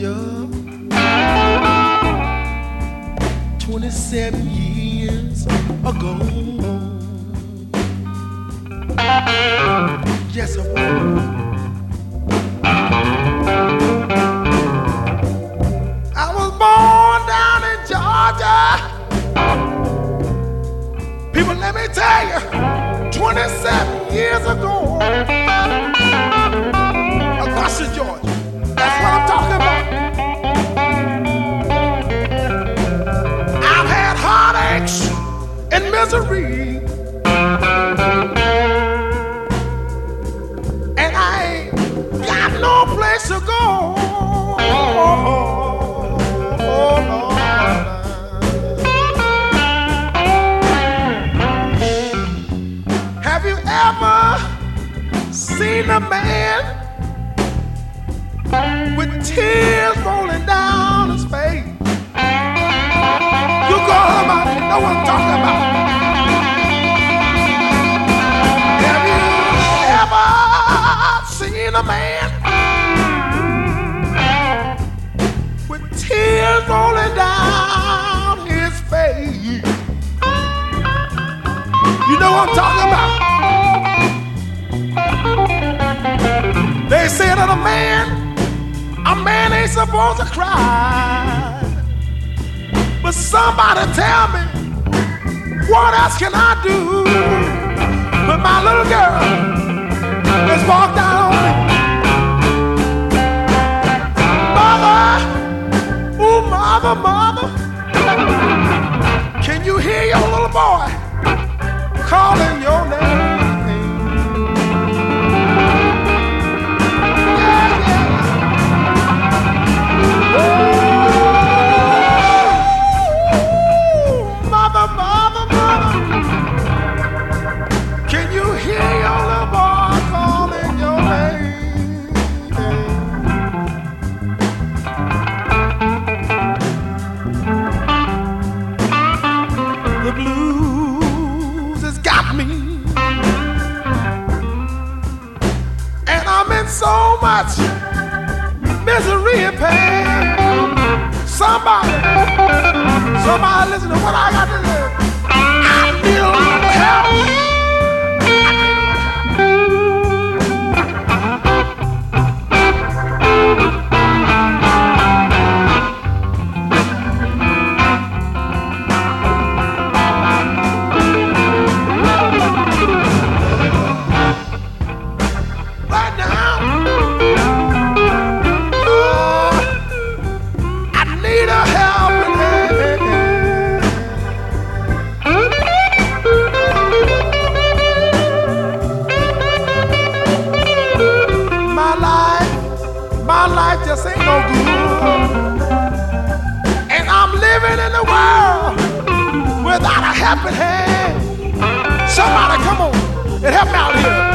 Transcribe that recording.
Georgia 27 years ago. Yes. I was born down in Georgia. People, let me tell you, 27 years ago, seen a man with tears rolling down his face? You go about it, know what I'm talking about. Have you ever seen a man with tears rolling down his face? You know what I'm talking about. That a man, a man ain't supposed to cry. But somebody tell me, what else can I do? But my little girl has walked out on me. Mother, oh mother, mother, can you hear your little boy calling your name? Somebody, somebody listen to what I got to do. And help out here.